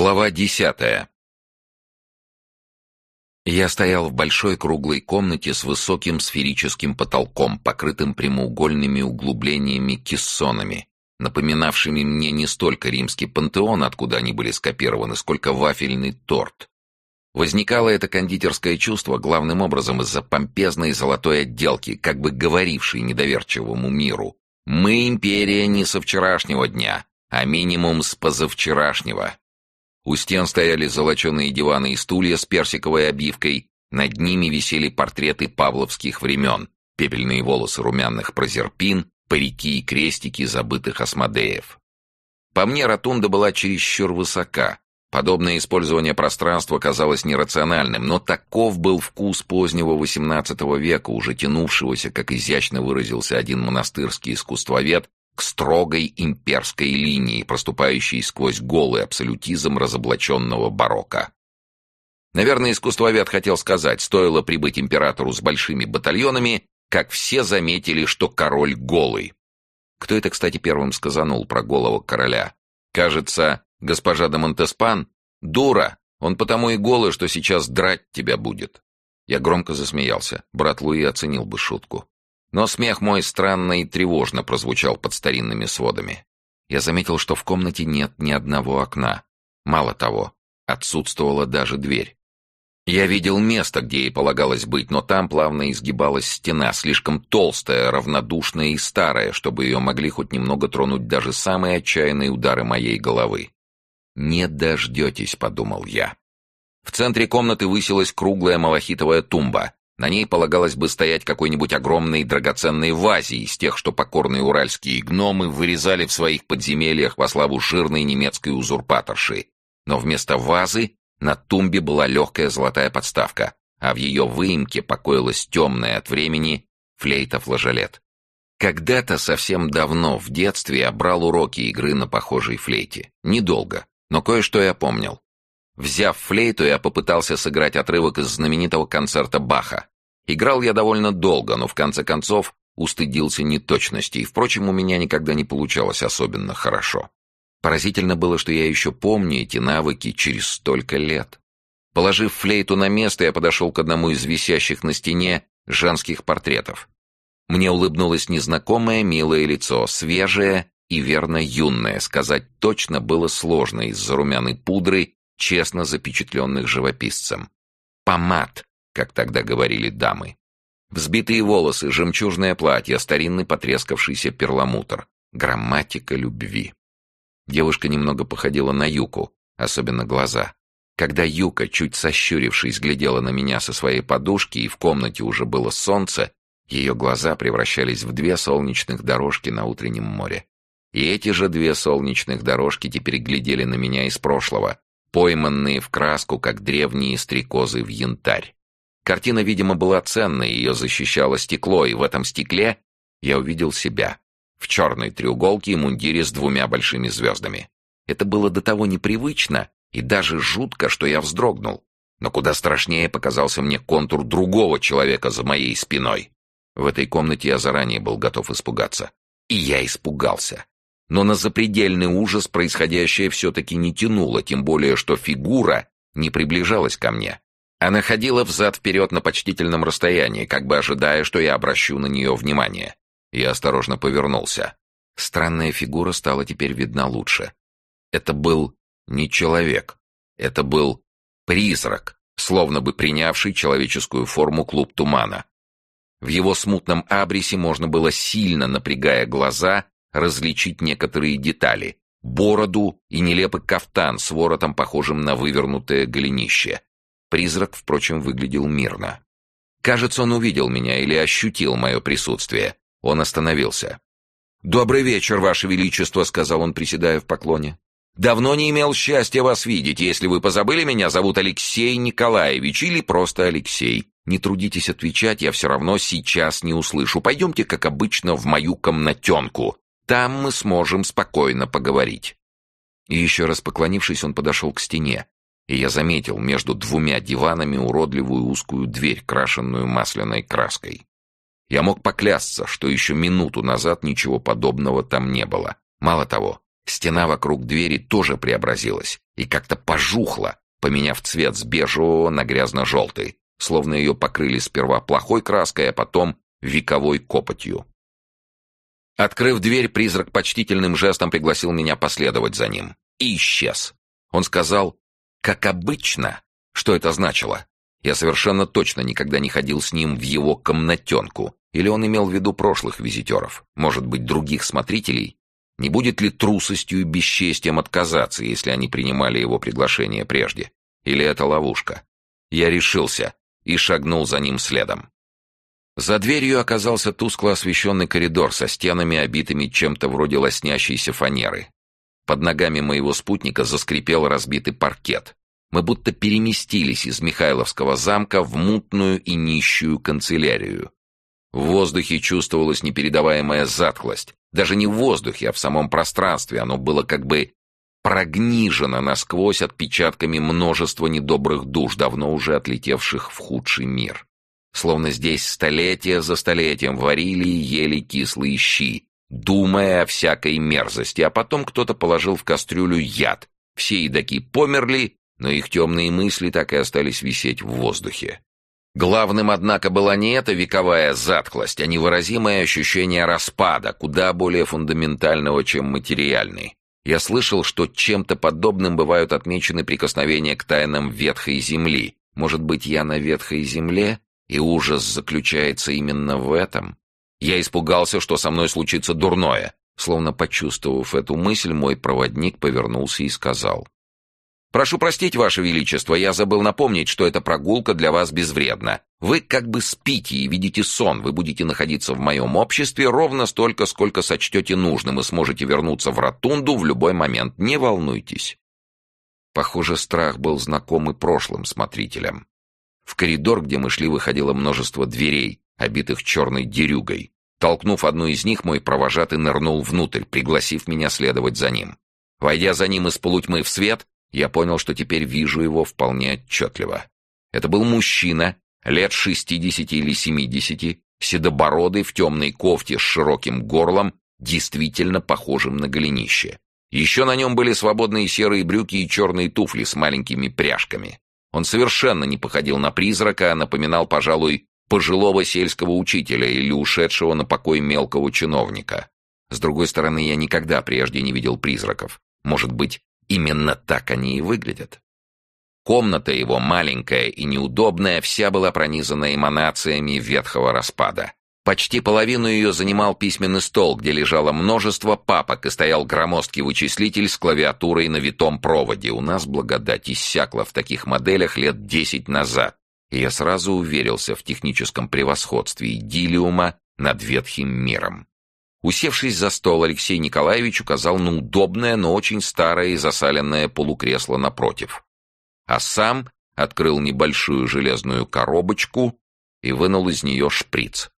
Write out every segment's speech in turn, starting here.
Глава десятая Я стоял в большой круглой комнате с высоким сферическим потолком, покрытым прямоугольными углублениями кессонами, напоминавшими мне не столько римский пантеон, откуда они были скопированы, сколько вафельный торт. Возникало это кондитерское чувство главным образом из-за помпезной золотой отделки, как бы говорившей недоверчивому миру. «Мы империя не со вчерашнего дня, а минимум с позавчерашнего». У стен стояли золоченые диваны и стулья с персиковой обивкой, над ними висели портреты павловских времен, пепельные волосы румяных прозерпин, парики и крестики забытых осмодеев. По мне, ротунда была чересчур высока. Подобное использование пространства казалось нерациональным, но таков был вкус позднего XVIII века, уже тянувшегося, как изящно выразился один монастырский искусствовед, строгой имперской линии, проступающей сквозь голый абсолютизм разоблаченного барокко. Наверное, искусствовед хотел сказать, стоило прибыть императору с большими батальонами, как все заметили, что король голый. Кто это, кстати, первым сказанул про голого короля? Кажется, госпожа де Монтеспан? Дура! Он потому и голый, что сейчас драть тебя будет. Я громко засмеялся. Брат Луи оценил бы шутку. Но смех мой странно и тревожно прозвучал под старинными сводами. Я заметил, что в комнате нет ни одного окна. Мало того, отсутствовала даже дверь. Я видел место, где ей полагалось быть, но там плавно изгибалась стена, слишком толстая, равнодушная и старая, чтобы ее могли хоть немного тронуть даже самые отчаянные удары моей головы. «Не дождетесь», — подумал я. В центре комнаты высилась круглая малахитовая тумба. На ней полагалось бы стоять какой-нибудь огромный драгоценный вазе из тех, что покорные уральские гномы вырезали в своих подземельях во славу жирной немецкой узурпаторши. Но вместо вазы на тумбе была легкая золотая подставка, а в ее выемке покоилась темная от времени флейта-флажолет. Когда-то совсем давно, в детстве, я брал уроки игры на похожей флейте. Недолго, но кое-что я помнил. Взяв флейту, я попытался сыграть отрывок из знаменитого концерта Баха. Играл я довольно долго, но в конце концов устыдился неточностей. Впрочем, у меня никогда не получалось особенно хорошо. Поразительно было, что я еще помню эти навыки через столько лет. Положив флейту на место, я подошел к одному из висящих на стене женских портретов. Мне улыбнулось незнакомое милое лицо, свежее и верно юное. Сказать точно было сложно из-за румяной пудры, честно запечатленных живописцем. Помад, как тогда говорили дамы. Взбитые волосы, жемчужное платье, старинный потрескавшийся перламутр. Грамматика любви. Девушка немного походила на Юку, особенно глаза. Когда Юка, чуть сощурившись, глядела на меня со своей подушки, и в комнате уже было солнце, ее глаза превращались в две солнечных дорожки на утреннем море. И эти же две солнечных дорожки теперь глядели на меня из прошлого, пойманные в краску, как древние стрекозы в янтарь. Картина, видимо, была ценной, ее защищало стекло, и в этом стекле я увидел себя. В черной треуголке и мундире с двумя большими звездами. Это было до того непривычно и даже жутко, что я вздрогнул. Но куда страшнее показался мне контур другого человека за моей спиной. В этой комнате я заранее был готов испугаться. И я испугался. Но на запредельный ужас происходящее все-таки не тянуло, тем более, что фигура не приближалась ко мне. Она ходила взад-вперед на почтительном расстоянии, как бы ожидая, что я обращу на нее внимание. Я осторожно повернулся. Странная фигура стала теперь видна лучше. Это был не человек. Это был призрак, словно бы принявший человеческую форму клуб тумана. В его смутном абресе можно было, сильно напрягая глаза, различить некоторые детали. Бороду и нелепый кафтан с воротом, похожим на вывернутое голенище. Призрак, впрочем, выглядел мирно. Кажется, он увидел меня или ощутил мое присутствие. Он остановился. «Добрый вечер, Ваше Величество», — сказал он, приседая в поклоне. «Давно не имел счастья вас видеть. Если вы позабыли, меня зовут Алексей Николаевич или просто Алексей. Не трудитесь отвечать, я все равно сейчас не услышу. Пойдемте, как обычно, в мою комнатенку. Там мы сможем спокойно поговорить». И еще раз поклонившись, он подошел к стене, и я заметил между двумя диванами уродливую узкую дверь, крашенную масляной краской. Я мог поклясться, что еще минуту назад ничего подобного там не было. Мало того, Стена вокруг двери тоже преобразилась и как-то пожухла, поменяв цвет с бежевого на грязно-желтый, словно ее покрыли сперва плохой краской, а потом вековой копотью. Открыв дверь, призрак почтительным жестом пригласил меня последовать за ним. И исчез. Он сказал «как обычно». Что это значило? Я совершенно точно никогда не ходил с ним в его комнатенку. Или он имел в виду прошлых визитеров? Может быть, других смотрителей? Не будет ли трусостью и бесчестием отказаться, если они принимали его приглашение прежде? Или это ловушка? Я решился и шагнул за ним следом. За дверью оказался тускло освещенный коридор со стенами, обитыми чем-то вроде лоснящейся фанеры. Под ногами моего спутника заскрипел разбитый паркет. Мы будто переместились из Михайловского замка в мутную и нищую канцелярию. В воздухе чувствовалась непередаваемая затхлость, даже не в воздухе, а в самом пространстве. Оно было как бы прогнижено насквозь отпечатками множества недобрых душ, давно уже отлетевших в худший мир. Словно здесь столетия за столетием варили и ели кислые щи, думая о всякой мерзости, а потом кто-то положил в кастрюлю яд. Все едоки померли, но их темные мысли так и остались висеть в воздухе. Главным, однако, была не эта вековая затхлость, а невыразимое ощущение распада, куда более фундаментального, чем материальный. Я слышал, что чем-то подобным бывают отмечены прикосновения к тайнам ветхой земли. Может быть, я на ветхой земле, и ужас заключается именно в этом? Я испугался, что со мной случится дурное. Словно почувствовав эту мысль, мой проводник повернулся и сказал. Прошу простить, Ваше Величество, я забыл напомнить, что эта прогулка для вас безвредна. Вы как бы спите и видите сон, вы будете находиться в моем обществе ровно столько, сколько сочтете нужным, и сможете вернуться в ротунду в любой момент. Не волнуйтесь». Похоже, страх был знаком и прошлым смотрителям. В коридор, где мы шли, выходило множество дверей, обитых черной дерюгой. Толкнув одну из них, мой провожатый нырнул внутрь, пригласив меня следовать за ним. Войдя за ним из полутьмы в свет, я понял, что теперь вижу его вполне отчетливо. Это был мужчина, лет шестидесяти или семидесяти, седобородый в темной кофте с широким горлом, действительно похожим на голенище. Еще на нем были свободные серые брюки и черные туфли с маленькими пряжками. Он совершенно не походил на призрака, а напоминал, пожалуй, пожилого сельского учителя или ушедшего на покой мелкого чиновника. С другой стороны, я никогда прежде не видел призраков. Может быть, Именно так они и выглядят. Комната его, маленькая и неудобная, вся была пронизана эманациями ветхого распада. Почти половину ее занимал письменный стол, где лежало множество папок и стоял громоздкий вычислитель с клавиатурой на витом проводе. У нас благодать иссякла в таких моделях лет десять назад, и я сразу уверился в техническом превосходстве идиллиума над ветхим миром. Усевшись за стол, Алексей Николаевич указал на удобное, но очень старое и засаленное полукресло напротив. А сам открыл небольшую железную коробочку и вынул из нее шприц.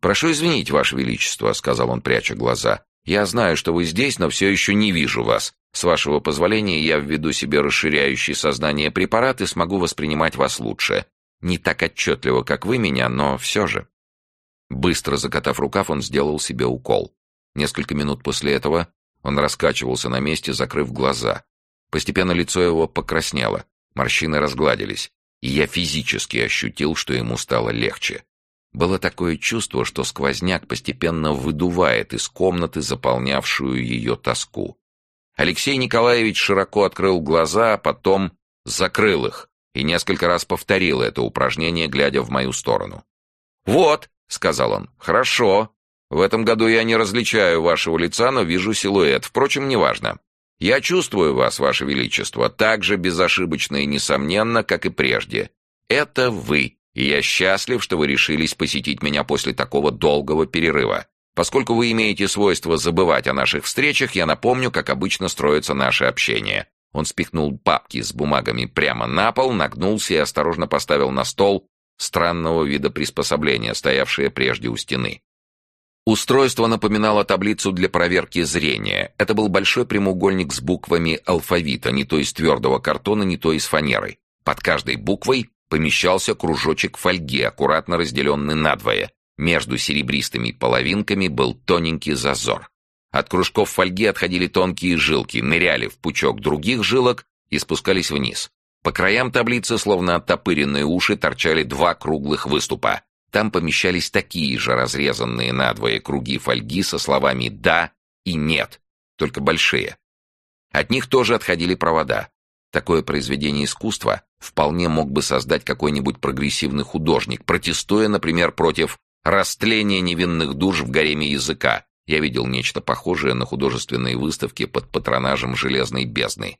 «Прошу извинить, Ваше Величество», — сказал он, пряча глаза. «Я знаю, что вы здесь, но все еще не вижу вас. С вашего позволения я введу себе расширяющий сознание препарат и смогу воспринимать вас лучше. Не так отчетливо, как вы меня, но все же». Быстро закатав рукав, он сделал себе укол. Несколько минут после этого он раскачивался на месте, закрыв глаза. Постепенно лицо его покраснело, морщины разгладились, и я физически ощутил, что ему стало легче. Было такое чувство, что сквозняк постепенно выдувает из комнаты заполнявшую ее тоску. Алексей Николаевич широко открыл глаза, а потом закрыл их и несколько раз повторил это упражнение, глядя в мою сторону. «Вот», — сказал он. «Хорошо. В этом году я не различаю вашего лица, но вижу силуэт. Впрочем, неважно. Я чувствую вас, ваше величество, так же безошибочно и несомненно, как и прежде. Это вы, и я счастлив, что вы решились посетить меня после такого долгого перерыва. Поскольку вы имеете свойство забывать о наших встречах, я напомню, как обычно строится наше общение». Он спихнул папки с бумагами прямо на пол, нагнулся и осторожно поставил на стол странного вида приспособления, стоявшее прежде у стены. Устройство напоминало таблицу для проверки зрения. Это был большой прямоугольник с буквами алфавита, не то из твердого картона, не то из фанеры. Под каждой буквой помещался кружочек фольги, аккуратно разделенный надвое. Между серебристыми половинками был тоненький зазор. От кружков фольги отходили тонкие жилки, ныряли в пучок других жилок и спускались вниз. По краям таблицы, словно оттопыренные уши, торчали два круглых выступа. Там помещались такие же разрезанные надвое круги фольги со словами «да» и «нет», только большие. От них тоже отходили провода. Такое произведение искусства вполне мог бы создать какой-нибудь прогрессивный художник, протестуя, например, против растления невинных душ в гареме языка. Я видел нечто похожее на художественные выставки под патронажем «Железной бездны».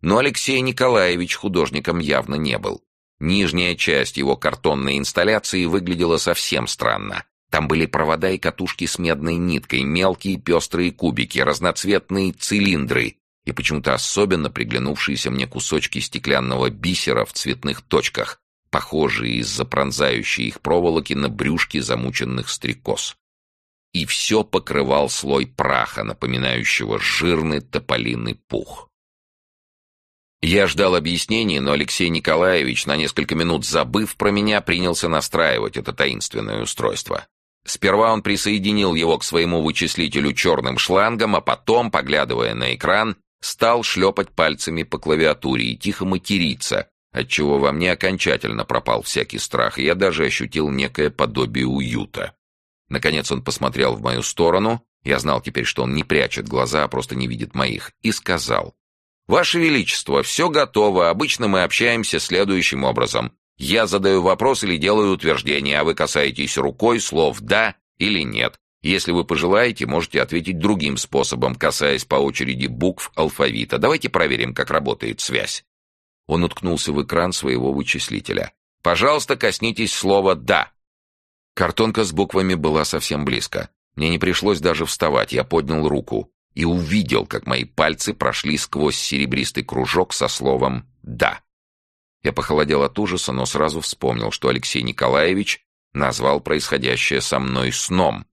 Но Алексей Николаевич художником явно не был. Нижняя часть его картонной инсталляции выглядела совсем странно. Там были провода и катушки с медной ниткой, мелкие пестрые кубики, разноцветные цилиндры и почему-то особенно приглянувшиеся мне кусочки стеклянного бисера в цветных точках, похожие из-за пронзающей их проволоки на брюшки замученных стрекоз. И все покрывал слой праха, напоминающего жирный тополиный пух. Я ждал объяснений, но Алексей Николаевич, на несколько минут забыв про меня, принялся настраивать это таинственное устройство. Сперва он присоединил его к своему вычислителю черным шлангом, а потом, поглядывая на экран, Стал шлепать пальцами по клавиатуре и тихо материться, отчего во мне окончательно пропал всякий страх, и я даже ощутил некое подобие уюта. Наконец он посмотрел в мою сторону, я знал теперь, что он не прячет глаза, а просто не видит моих, и сказал, «Ваше Величество, все готово, обычно мы общаемся следующим образом. Я задаю вопрос или делаю утверждение, а вы касаетесь рукой слов «да» или «нет». Если вы пожелаете, можете ответить другим способом, касаясь по очереди букв алфавита. Давайте проверим, как работает связь. Он уткнулся в экран своего вычислителя. Пожалуйста, коснитесь слова «да». Картонка с буквами была совсем близко. Мне не пришлось даже вставать, я поднял руку и увидел, как мои пальцы прошли сквозь серебристый кружок со словом «да». Я похолодел от ужаса, но сразу вспомнил, что Алексей Николаевич назвал происходящее со мной сном,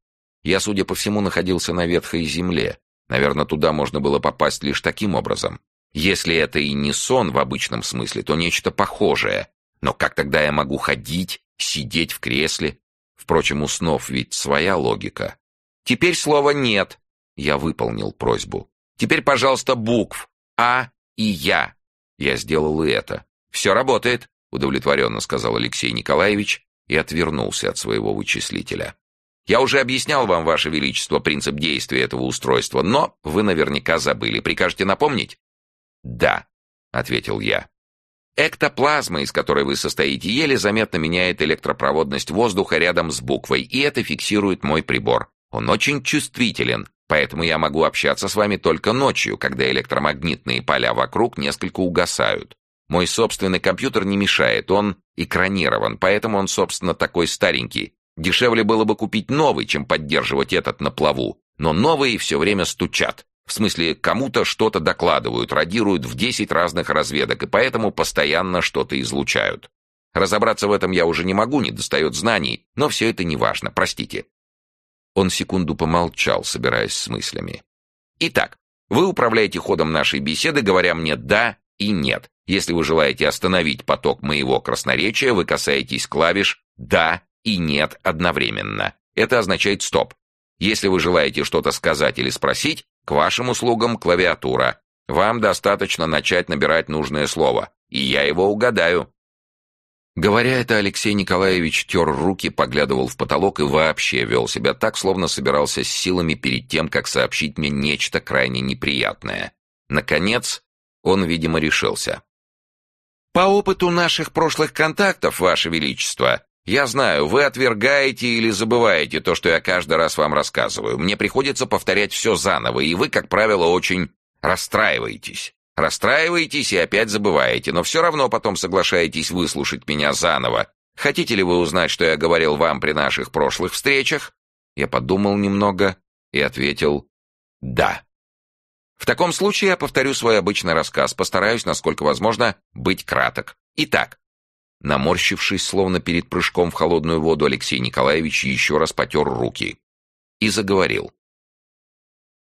я, судя по всему, находился на ветхой земле. Наверное, туда можно было попасть лишь таким образом. Если это и не сон в обычном смысле, то нечто похожее. Но как тогда я могу ходить, сидеть в кресле? Впрочем, у снов ведь своя логика. Теперь слова «нет». Я выполнил просьбу. Теперь, пожалуйста, букв «А» и «Я». Я сделал и это. «Все работает», — удовлетворенно сказал Алексей Николаевич и отвернулся от своего вычислителя. Я уже объяснял вам, Ваше Величество, принцип действия этого устройства, но вы наверняка забыли. Прикажете напомнить? Да, ответил я. Эктоплазма, из которой вы состоите, еле заметно меняет электропроводность воздуха рядом с буквой, и это фиксирует мой прибор. Он очень чувствителен, поэтому я могу общаться с вами только ночью, когда электромагнитные поля вокруг несколько угасают. Мой собственный компьютер не мешает, он экранирован, поэтому он, собственно, такой старенький, Дешевле было бы купить новый, чем поддерживать этот на плаву. Но новые все время стучат. В смысле, кому-то что-то докладывают, радируют в 10 разных разведок, и поэтому постоянно что-то излучают. Разобраться в этом я уже не могу, не достает знаний, но все это не важно, простите. Он секунду помолчал, собираясь с мыслями. Итак, вы управляете ходом нашей беседы, говоря мне «да» и «нет». Если вы желаете остановить поток моего красноречия, вы касаетесь клавиш «да» и «нет» одновременно. Это означает «стоп». Если вы желаете что-то сказать или спросить, к вашим услугам клавиатура. Вам достаточно начать набирать нужное слово, и я его угадаю. Говоря это, Алексей Николаевич тер руки, поглядывал в потолок и вообще вел себя так, словно собирался с силами перед тем, как сообщить мне нечто крайне неприятное. Наконец, он, видимо, решился. «По опыту наших прошлых контактов, Ваше Величество, я знаю, вы отвергаете или забываете то, что я каждый раз вам рассказываю. Мне приходится повторять все заново, и вы, как правило, очень расстраиваетесь. Расстраиваетесь и опять забываете, но все равно потом соглашаетесь выслушать меня заново. Хотите ли вы узнать, что я говорил вам при наших прошлых встречах? Я подумал немного и ответил «да». В таком случае я повторю свой обычный рассказ, постараюсь, насколько возможно, быть краток. Итак, Наморщившись, словно перед прыжком в холодную воду, Алексей Николаевич еще раз потер руки и заговорил.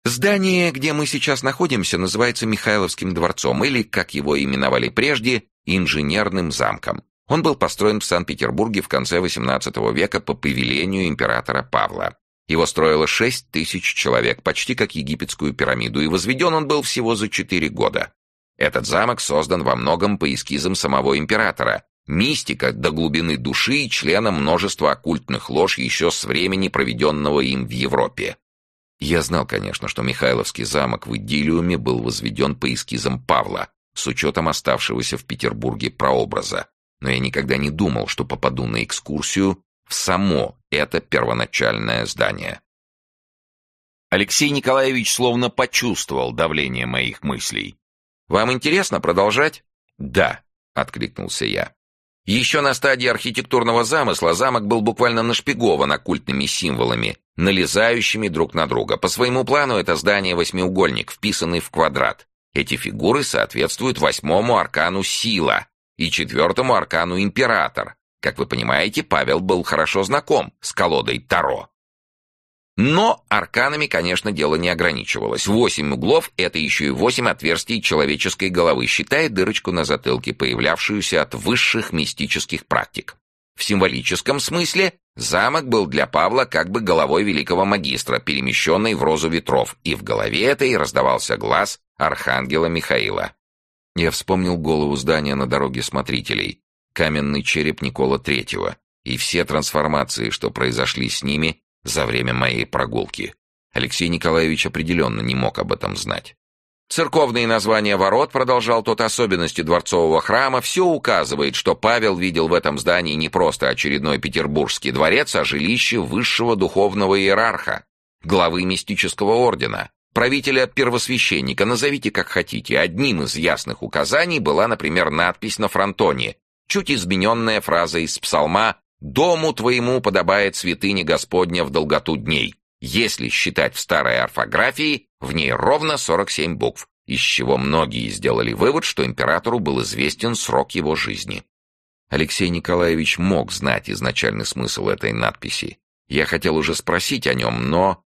Здание, где мы сейчас находимся, называется Михайловским дворцом, или, как его именовали прежде, инженерным замком. Он был построен в Санкт-Петербурге в конце XVIII века по повелению императора Павла. Его строило шесть тысяч человек, почти как египетскую пирамиду, и возведен он был всего за четыре года. Этот замок создан во многом по эскизам самого императора. Мистика до глубины души и члена множества оккультных лож еще с времени, проведенного им в Европе. Я знал, конечно, что Михайловский замок в Идиллиуме был возведен по эскизам Павла, с учетом оставшегося в Петербурге прообраза, но я никогда не думал, что попаду на экскурсию в само это первоначальное здание. Алексей Николаевич словно почувствовал давление моих мыслей. «Вам интересно продолжать?» «Да», — откликнулся я. Еще на стадии архитектурного замысла замок был буквально нашпигован оккультными символами, налезающими друг на друга. По своему плану это здание восьмиугольник, вписанный в квадрат. Эти фигуры соответствуют восьмому аркану «Сила» и четвертому аркану «Император», как вы понимаете, Павел был хорошо знаком с колодой Таро. Но арканами, конечно, дело не ограничивалось. Восемь углов — это еще и восемь отверстий человеческой головы, считая дырочку на затылке, появлявшуюся от высших мистических практик. В символическом смысле замок был для Павла как бы головой великого магистра, перемещенной в розу ветров, и в голове этой раздавался глаз архангела Михаила. Я вспомнил голову здания на дороге смотрителей, каменный череп Никола Третьего и все трансформации, что произошли с ними за время моей прогулки. Алексей Николаевич определенно не мог об этом знать. Церковные названия ворот, продолжал тот особенности дворцового храма, все указывает, что Павел видел в этом здании не просто очередной петербургский дворец, а жилище высшего духовного иерарха, главы мистического ордена, правителя первосвященника, назовите как хотите. Одним из ясных указаний была, например, надпись на фронтоне чуть измененная фраза из псалма «Дому твоему подобает святыня Господня в долготу дней». Если считать в старой орфографии, в ней ровно 47 букв, из чего многие сделали вывод, что императору был известен срок его жизни. Алексей Николаевич мог знать изначальный смысл этой надписи. Я хотел уже спросить о нем, но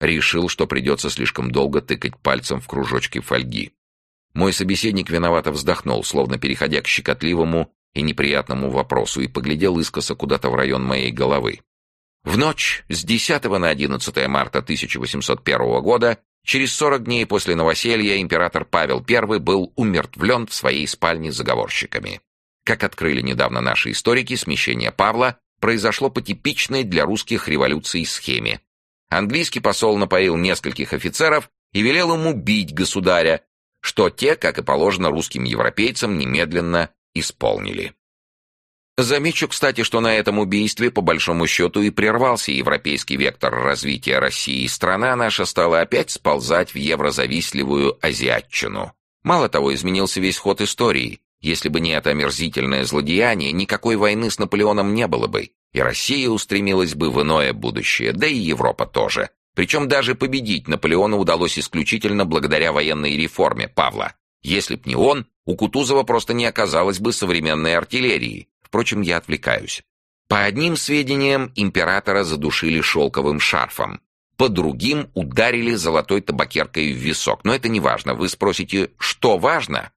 решил, что придется слишком долго тыкать пальцем в кружочки фольги. Мой собеседник виновато вздохнул, словно переходя к щекотливому и неприятному вопросу и поглядел искоса куда-то в район моей головы. В ночь с 10 на 11 марта 1801 года, через 40 дней после новоселья, император Павел I был умертвлен в своей спальне заговорщиками. Как открыли недавно наши историки, смещение Павла произошло по типичной для русских революций схеме. Английский посол напоил нескольких офицеров и велел им убить государя, что те, как и положено русским европейцам, немедленно исполнили. Замечу, кстати, что на этом убийстве, по большому счету, и прервался европейский вектор развития России, страна наша стала опять сползать в еврозавистливую азиатчину. Мало того, изменился весь ход истории. Если бы не это омерзительное злодеяние, никакой войны с Наполеоном не было бы, и Россия устремилась бы в иное будущее, да и Европа тоже. Причем даже победить Наполеона удалось исключительно благодаря военной реформе Павла. Если б не он, у Кутузова просто не оказалось бы современной артиллерии. Впрочем, я отвлекаюсь. По одним сведениям, императора задушили шелковым шарфом. По другим ударили золотой табакеркой в висок. Но это не важно. Вы спросите, что важно?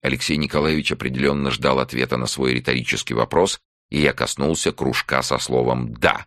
Алексей Николаевич определенно ждал ответа на свой риторический вопрос, и я коснулся кружка со словом «да».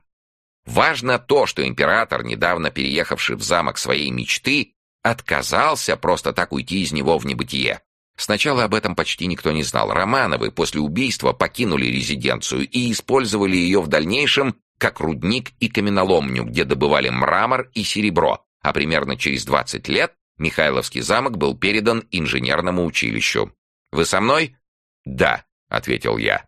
Важно то, что император, недавно переехавший в замок своей мечты, отказался просто так уйти из него в небытие. Сначала об этом почти никто не знал. Романовы после убийства покинули резиденцию и использовали ее в дальнейшем как рудник и каменоломню, где добывали мрамор и серебро, а примерно через 20 лет Михайловский замок был передан инженерному училищу. «Вы со мной?» «Да», — ответил я.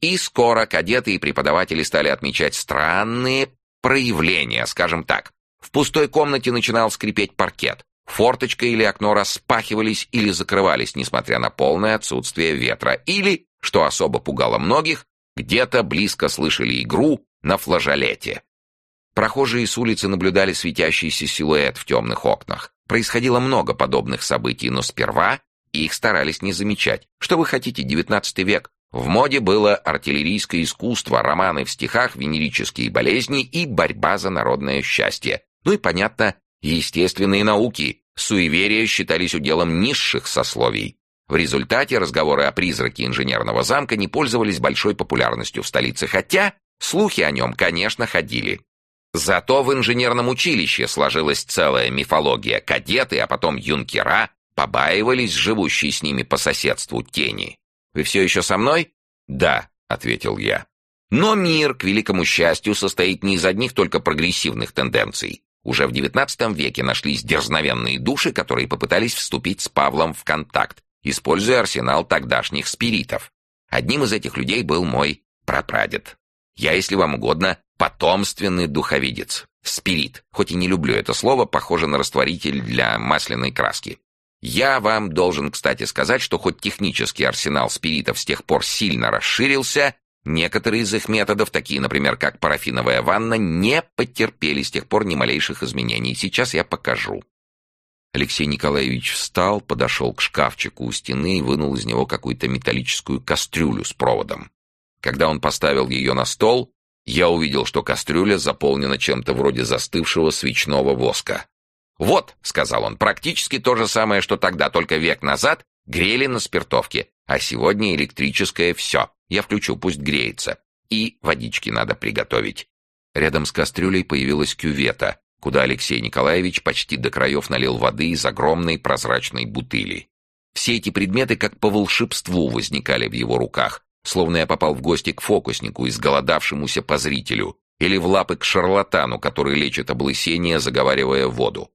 И скоро кадеты и преподаватели стали отмечать странные проявления, скажем так. В пустой комнате начинал скрипеть паркет. Форточка или окно распахивались или закрывались, несмотря на полное отсутствие ветра, или, что особо пугало многих, где-то близко слышали игру на флажолете. Прохожие с улицы наблюдали светящийся силуэт в темных окнах. Происходило много подобных событий, но сперва их старались не замечать. Что вы хотите, девятнадцатый век? В моде было артиллерийское искусство, романы в стихах, венерические болезни и борьба за народное счастье. Ну и, понятно, Естественные науки, суеверия считались уделом низших сословий. В результате разговоры о призраке инженерного замка не пользовались большой популярностью в столице, хотя слухи о нем, конечно, ходили. Зато в инженерном училище сложилась целая мифология. Кадеты, а потом юнкера побаивались живущей с ними по соседству тени. Вы все еще со мной? Да, ответил я. Но мир, к великому счастью, состоит не из одних только прогрессивных тенденций. Уже в XIX веке нашлись дерзновенные души, которые попытались вступить с Павлом в контакт, используя арсенал тогдашних спиритов. Одним из этих людей был мой прапрадед. Я, если вам угодно, потомственный духовидец. Спирит, хоть и не люблю это слово, похоже на растворитель для масляной краски. Я вам должен, кстати, сказать, что хоть технический арсенал спиритов с тех пор сильно расширился, некоторые из их методов, такие, например, как парафиновая ванна, не потерпели с тех пор ни малейших изменений. Сейчас я покажу. Алексей Николаевич встал, подошел к шкафчику у стены и вынул из него какую-то металлическую кастрюлю с проводом. Когда он поставил ее на стол, я увидел, что кастрюля заполнена чем-то вроде застывшего свечного воска. «Вот», — сказал он, — «практически то же самое, что тогда, только век назад грели на спиртовке, а сегодня электрическое все. Я включу, пусть греется. И водички надо приготовить». Рядом с кастрюлей появилась кювета, куда Алексей Николаевич почти до краев налил воды из огромной прозрачной бутыли. Все эти предметы как по волшебству возникали в его руках, словно я попал в гости к фокуснику, изголодавшемуся по зрителю, или в лапы к шарлатану, который лечит облысение, заговаривая воду.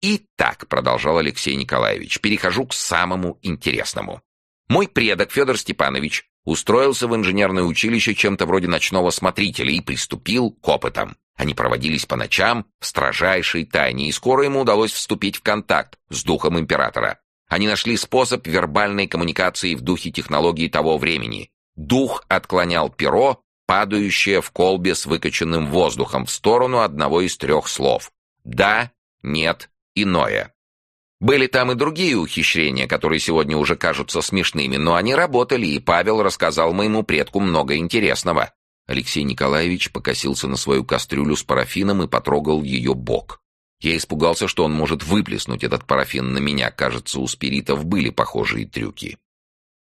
«Итак», — продолжал Алексей Николаевич, — «перехожу к самому интересному. Мой предок Федор Степанович устроился в инженерное училище чем-то вроде ночного смотрителя и приступил к опытам. Они проводились по ночам в строжайшей тайне, и скоро ему удалось вступить в контакт с духом императора. Они нашли способ вербальной коммуникации в духе технологии того времени. Дух отклонял перо, падающее в колбе с выкачанным воздухом, в сторону одного из трех слов. «Да», «нет», иное. Были там и другие ухищрения, которые сегодня уже кажутся смешными, но они работали, и Павел рассказал моему предку много интересного. Алексей Николаевич покосился на свою кастрюлю с парафином и потрогал ее бок. Я испугался, что он может выплеснуть этот парафин на меня. Кажется, у спиритов были похожие трюки.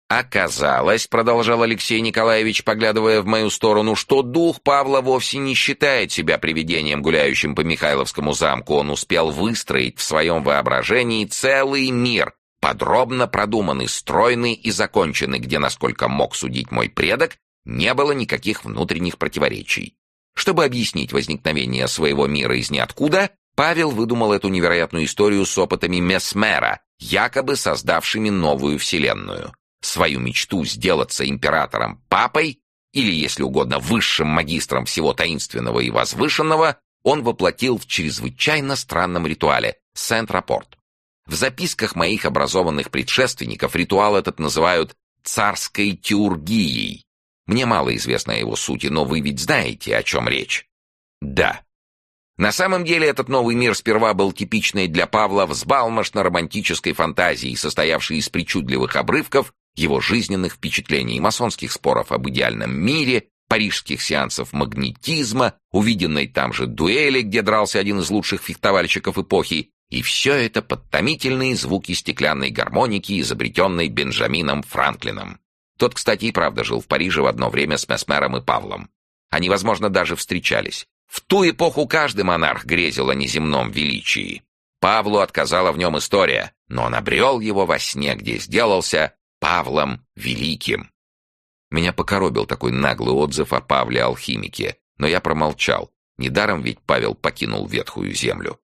«Оказалось, — продолжал Алексей Николаевич, поглядывая в мою сторону, — что дух Павла вовсе не считает себя привидением, гуляющим по Михайловскому замку. Он успел выстроить в своем воображении целый мир, подробно продуманный, стройный и законченный, где, насколько мог судить мой предок, не было никаких внутренних противоречий. Чтобы объяснить возникновение своего мира из ниоткуда, Павел выдумал эту невероятную историю с опытами Месмера, якобы создавшими новую вселенную. Свою мечту сделаться императором-папой, или, если угодно, высшим магистром всего таинственного и возвышенного, он воплотил в чрезвычайно странном ритуале — Сент-Рапорт. В записках моих образованных предшественников ритуал этот называют «царской теургией». Мне мало известно о его сути, но вы ведь знаете, о чем речь. Да, на самом деле этот новый мир сперва был типичной для Павла взбалмошно-романтической фантазией, состоявшей из причудливых обрывков его жизненных впечатлений, масонских споров об идеальном мире, парижских сеансов магнетизма, увиденной там же дуэли, где дрался один из лучших фехтовальщиков эпохи, и все это под томительные звуки стеклянной гармоники, изобретенной Бенджамином Франклином. Тот, кстати, и правда жил в Париже в одно время с Месмером и Павлом. Они, возможно, даже встречались. В ту эпоху каждый монарх грезил о неземном величии. Павлу отказала в нем история, но он обрел его во сне, где сделался Павлом Великим. Меня покоробил такой наглый отзыв о Павле-алхимике, но я промолчал. Недаром ведь Павел покинул ветхую землю.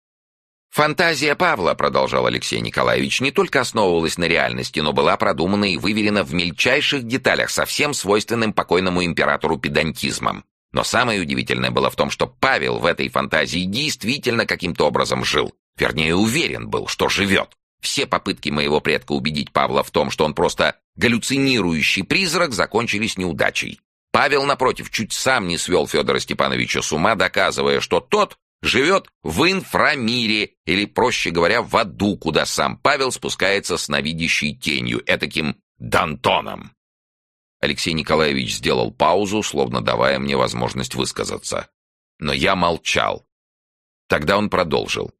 Фантазия Павла, продолжал Алексей Николаевич, не только основывалась на реальности, но была продумана и выверена в мельчайших деталях, совсем свойственным покойному императору педантизмом. Но самое удивительное было в том, что Павел в этой фантазии действительно каким-то образом жил. Вернее, уверен был, что живет. Все попытки моего предка убедить Павла в том, что он просто галлюцинирующий призрак, закончились неудачей. Павел, напротив, чуть сам не свел Федора Степановича с ума, доказывая, что тот живет в инфрамире, или, проще говоря, в аду, куда сам Павел спускается с навидящей тенью, этаким Дантоном. Алексей Николаевич сделал паузу, словно давая мне возможность высказаться. Но я молчал. Тогда он продолжил.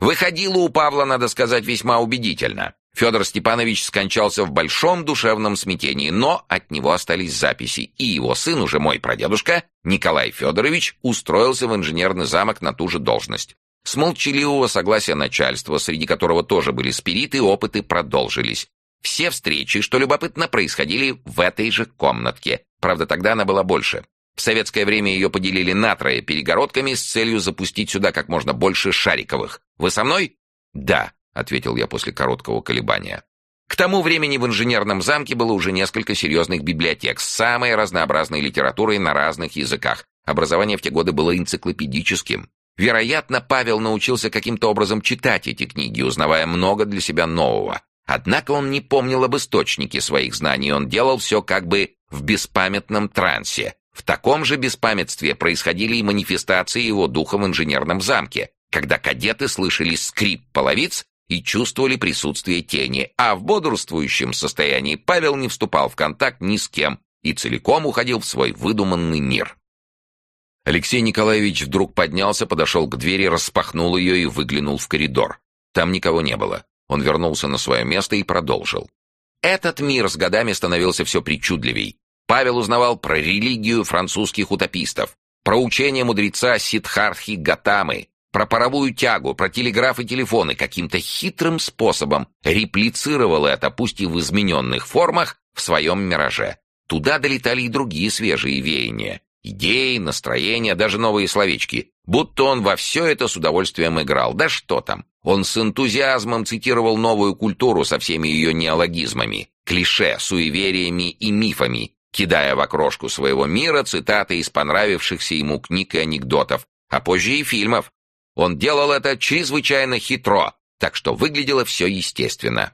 Выходило у Павла, надо сказать, весьма убедительно. Федор Степанович скончался в большом душевном смятении, но от него остались записи, и его сын, уже мой прадедушка, Николай Федорович, устроился в инженерный замок на ту же должность. С молчаливого согласия начальства, среди которого тоже были спириты, опыты продолжились. Все встречи, что любопытно, происходили в этой же комнатке. Правда, тогда она была больше. В советское время ее поделили на трое перегородками с целью запустить сюда как можно больше шариковых. Вы со мной? Да. — ответил я после короткого колебания. К тому времени в инженерном замке было уже несколько серьезных библиотек с самой разнообразной литературой на разных языках. Образование в те годы было энциклопедическим. Вероятно, Павел научился каким-то образом читать эти книги, узнавая много для себя нового. Однако он не помнил об источнике своих знаний, он делал все как бы в беспамятном трансе. В таком же беспамятстве происходили и манифестации его духа в инженерном замке, когда кадеты слышали скрип половиц и чувствовали присутствие тени, а в бодрствующем состоянии Павел не вступал в контакт ни с кем и целиком уходил в свой выдуманный мир. Алексей Николаевич вдруг поднялся, подошел к двери, распахнул ее и выглянул в коридор. Там никого не было. Он вернулся на свое место и продолжил. Этот мир с годами становился все причудливей. Павел узнавал про религию французских утопистов, про учение мудреца Сиддхартхи Гатамы, про паровую тягу, про телеграф и телефоны каким-то хитрым способом реплицировал это, пусть и в измененных формах, в своем мираже. Туда долетали и другие свежие веяния. Идеи, настроения, даже новые словечки. Будто он во все это с удовольствием играл. Да что там. Он с энтузиазмом цитировал новую культуру со всеми ее неологизмами, клише, суевериями и мифами, кидая в окрошку своего мира цитаты из понравившихся ему книг и анекдотов, а позже и фильмов, он делал это чрезвычайно хитро, так что выглядело все естественно.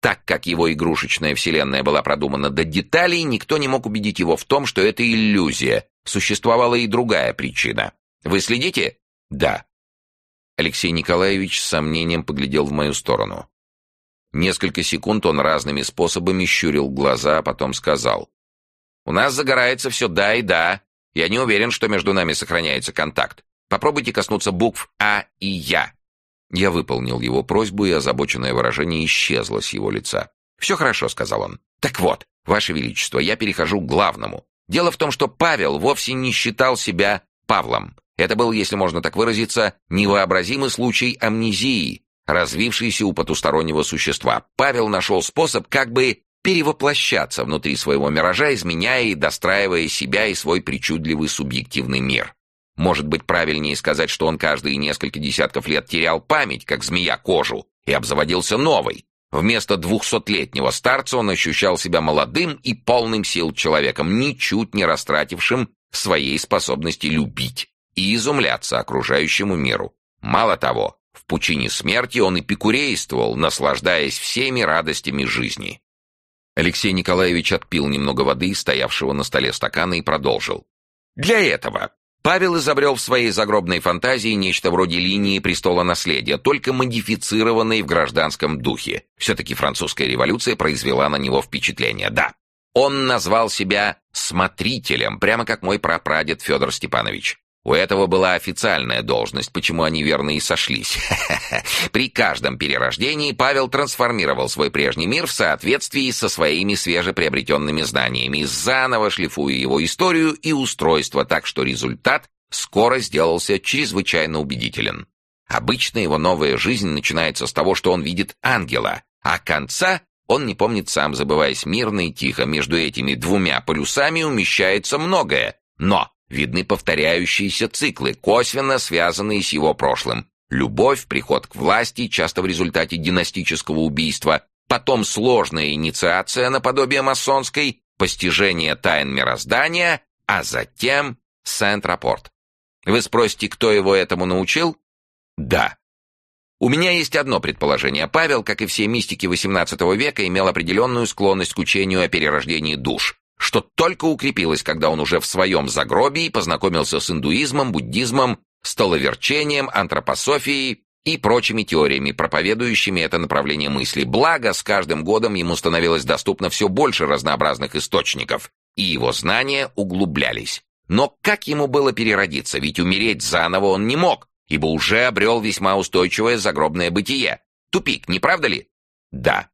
Так как его игрушечная вселенная была продумана до деталей, никто не мог убедить его в том, что это иллюзия. Существовала и другая причина. Вы следите? Да. Алексей Николаевич с сомнением поглядел в мою сторону. Несколько секунд он разными способами щурил глаза, а потом сказал. «У нас загорается все «да» и «да». Я не уверен, что между нами сохраняется контакт. Попробуйте коснуться букв «А» и «Я». Я выполнил его просьбу, и озабоченное выражение исчезло с его лица. «Все хорошо», — сказал он. «Так вот, Ваше Величество, я перехожу к главному. Дело в том, что Павел вовсе не считал себя Павлом. Это был, если можно так выразиться, невообразимый случай амнезии, развившийся у потустороннего существа. Павел нашел способ как бы перевоплощаться внутри своего миража, изменяя и достраивая себя и свой причудливый субъективный мир. Может быть, правильнее сказать, что он каждые несколько десятков лет терял память, как змея кожу, и обзаводился новой. Вместо двухсотлетнего старца он ощущал себя молодым и полным сил человеком, ничуть не растратившим своей способности любить и изумляться окружающему миру. Мало того, в пучине смерти он эпикурействовал, наслаждаясь всеми радостями жизни. Алексей Николаевич отпил немного воды, стоявшего на столе стакана, и продолжил. «Для этого Павел изобрел в своей загробной фантазии нечто вроде линии престола наследия, только модифицированной в гражданском духе. Все-таки французская революция произвела на него впечатление, да. Он назвал себя «смотрителем», прямо как мой прапрадед Федор Степанович. У этого была официальная должность, почему они верно и сошлись. При каждом перерождении Павел трансформировал свой прежний мир в соответствии со своими свежеприобретенными знаниями, заново шлифуя его историю и устройство, так что результат скоро сделался чрезвычайно убедителен. Обычно его новая жизнь начинается с того, что он видит ангела, а конца он не помнит сам, забываясь мирно и тихо. Между этими двумя полюсами умещается многое, но видны повторяющиеся циклы, косвенно связанные с его прошлым. Любовь, приход к власти, часто в результате династического убийства, потом сложная инициация наподобие масонской, постижение тайн мироздания, а затем Сент-Рапорт. Вы спросите, кто его этому научил? Да. У меня есть одно предположение. Павел, как и все мистики XVIII века, имел определенную склонность к учению о перерождении душ что только укрепилось, когда он уже в своем загробии познакомился с индуизмом, буддизмом, столоверчением, антропософией и прочими теориями, проповедующими это направление мысли. Благо, с каждым годом ему становилось доступно все больше разнообразных источников, и его знания углублялись. Но как ему было переродиться, ведь умереть заново он не мог, ибо уже обрел весьма устойчивое загробное бытие. Тупик, не правда ли? Да.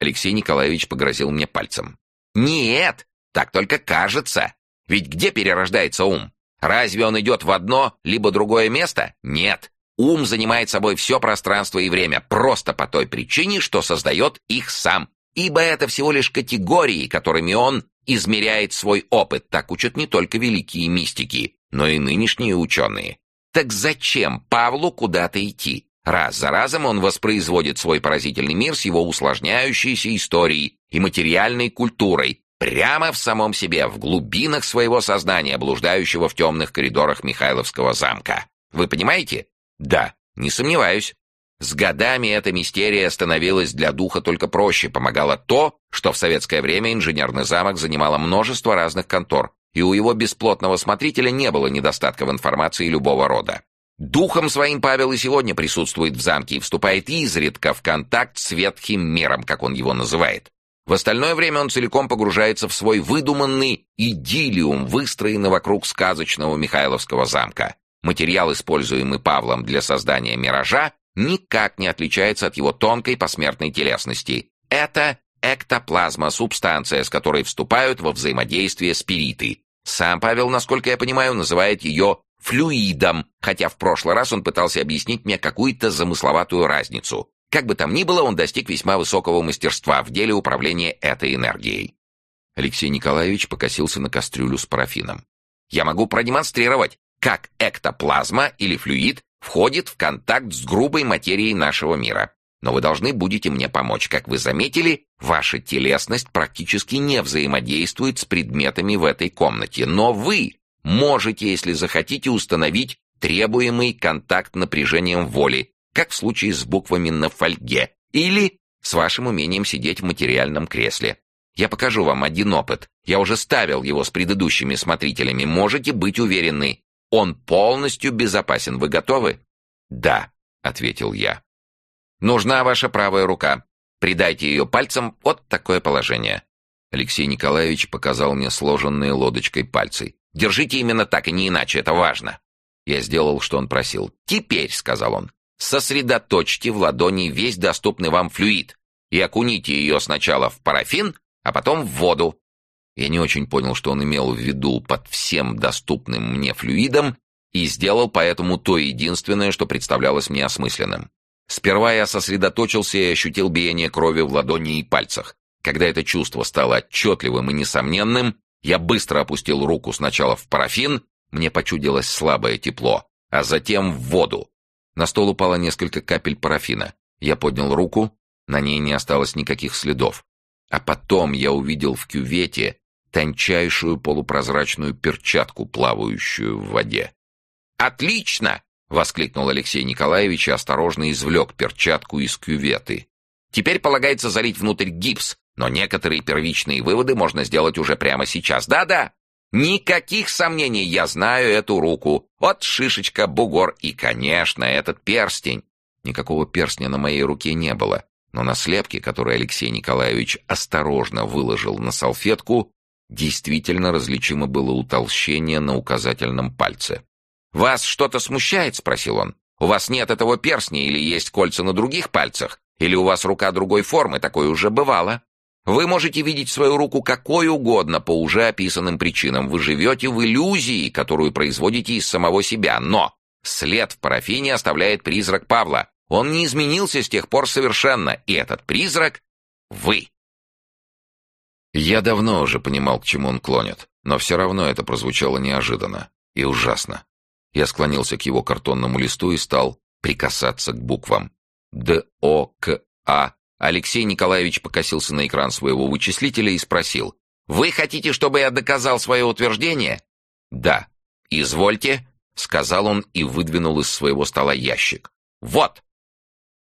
Алексей Николаевич погрозил мне пальцем. Нет, так только кажется. Ведь где перерождается ум? Разве он идет в одно, либо другое место? Нет. Ум занимает собой все пространство и время, просто по той причине, что создает их сам. Ибо это всего лишь категории, которыми он измеряет свой опыт. Так учат не только великие мистики, но и нынешние ученые. Так зачем Павлу куда-то идти? Раз за разом он воспроизводит свой поразительный мир с его усложняющейся историей и материальной культурой, прямо в самом себе, в глубинах своего сознания, блуждающего в темных коридорах Михайловского замка. Вы понимаете? Да, не сомневаюсь. С годами эта мистерия становилась для духа только проще, помогало то, что в советское время инженерный замок занимало множество разных контор, и у его бесплотного смотрителя не было недостатка в информации любого рода. Духом своим Павел и сегодня присутствует в замке и вступает изредка в контакт с ветхим миром, как он его называет. В остальное время он целиком погружается в свой выдуманный идиллиум, выстроенный вокруг сказочного Михайловского замка. Материал, используемый Павлом для создания «Миража», никак не отличается от его тонкой посмертной телесности. Это эктоплазма, субстанция, с которой вступают во взаимодействие спириты. Сам Павел, насколько я понимаю, называет ее флюидом, хотя в прошлый раз он пытался объяснить мне какую-то замысловатую разницу. Как бы там ни было, он достиг весьма высокого мастерства в деле управления этой энергией. Алексей Николаевич покосился на кастрюлю с парафином. «Я могу продемонстрировать, как эктоплазма или флюид входит в контакт с грубой материей нашего мира. Но вы должны будете мне помочь. Как вы заметили, ваша телесность практически не взаимодействует с предметами в этой комнате. Но вы можете, если захотите, установить требуемый контакт напряжением воли, как в случае с буквами на фольге, или с вашим умением сидеть в материальном кресле. Я покажу вам один опыт. Я уже ставил его с предыдущими смотрителями. Можете быть уверены, он полностью безопасен. Вы готовы? Да, ответил я. Нужна ваша правая рука. Придайте ее пальцем вот такое положение. Алексей Николаевич показал мне сложенные лодочкой пальцы. Держите именно так, и не иначе, это важно. Я сделал, что он просил. «Теперь», — сказал он, — «сосредоточьте в ладони весь доступный вам флюид и окуните ее сначала в парафин, а потом в воду». Я не очень понял, что он имел в виду под всем доступным мне флюидом, и сделал поэтому то единственное, что представлялось мне осмысленным. Сперва я сосредоточился и ощутил биение крови в ладони и пальцах. Когда это чувство стало отчетливым и несомненным, я быстро опустил руку сначала в парафин, мне почудилось слабое тепло, а затем в воду. На стол упало несколько капель парафина. Я поднял руку, на ней не осталось никаких следов. А потом я увидел в кювете тончайшую полупрозрачную перчатку, плавающую в воде. «Отлично!» — воскликнул Алексей Николаевич и осторожно извлек перчатку из кюветы. «Теперь полагается залить внутрь гипс, но некоторые первичные выводы можно сделать уже прямо сейчас. Да-да, никаких сомнений, я знаю эту руку. Вот шишечка, бугор и, конечно, этот перстень. Никакого перстня на моей руке не было, но на слепке, который Алексей Николаевич осторожно выложил на салфетку, действительно различимо было утолщение на указательном пальце. «Вас что-то смущает?» — спросил он. «У вас нет этого перстня или есть кольца на других пальцах? Или у вас рука другой формы? Такое уже бывало». Вы можете видеть свою руку какой угодно по уже описанным причинам. Вы живете в иллюзии, которую производите из самого себя. Но след в парафине оставляет призрак Павла. Он не изменился с тех пор совершенно, и этот призрак — вы. Я давно уже понимал, к чему он клонит, но все равно это прозвучало неожиданно и ужасно. Я склонился к его картонному листу и стал прикасаться к буквам. Д, О, К, А, Алексей Николаевич покосился на экран своего вычислителя и спросил. «Вы хотите, чтобы я доказал свое утверждение?» «Да». «Извольте», — сказал он и выдвинул из своего стола ящик. «Вот!»